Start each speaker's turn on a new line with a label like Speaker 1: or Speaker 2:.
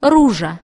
Speaker 1: ружа.